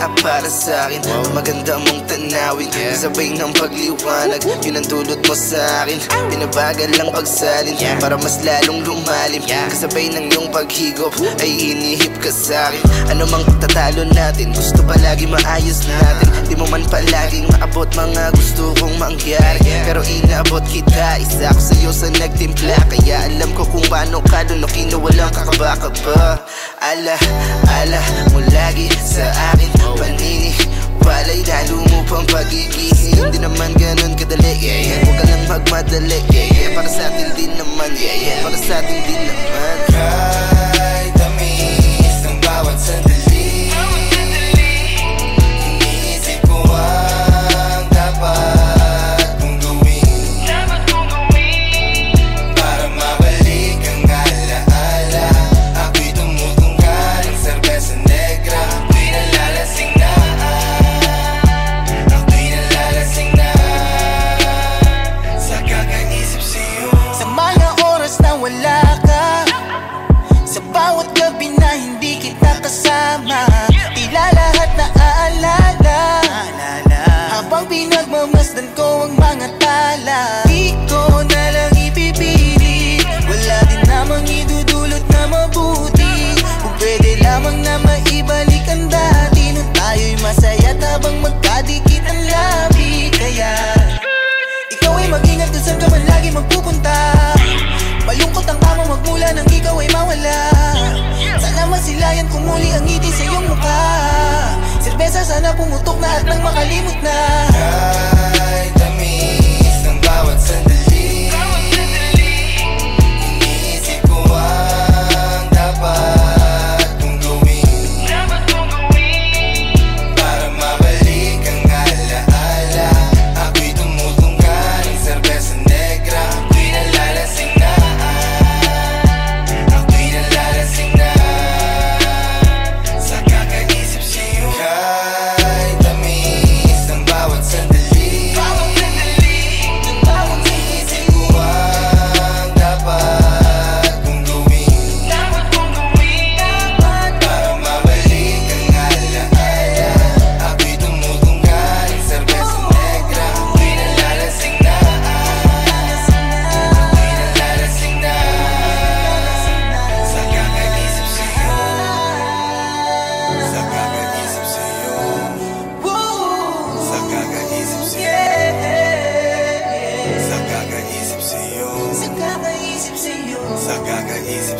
Alapaap para sa akin Maganda mong tanawin. Sabay ng pagliwanag. Yun ang dulot mo sa akin Pinabagal lang pagsalin. Para mas lalong lumalim. Kasabay ng iyong paghigop Ay inihip ka sa akin Ano mang tatalo natin Gusto palagi maayos natin. Di mo man palaging maabot mga gusto kong mangyari. Pero inaabot kita Isa ko sa'yo sa nagtimpla. Kaya alam ko kung paano ka lunukin na walang kakaba-kaba Ala, ala mo lagi sa akin Panini, walay lalo mo pang pagiging Hindi naman ganun kadali yeah, yeah. Huwag ka lang magmadali yeah, yeah. Para sa atin din naman yeah, yeah. Para sa atin din naman magkadikit ang labi Kaya ikaw ay mag-ingat kung saan ka man lagi magpupunta. Malungkot ang tama magmula nang ikaw ay mawala. Sana masilayan kung muli ang ngiti sa iyong mukha. Serbesa sana pumutok na at nang makalimot Sa kakaisip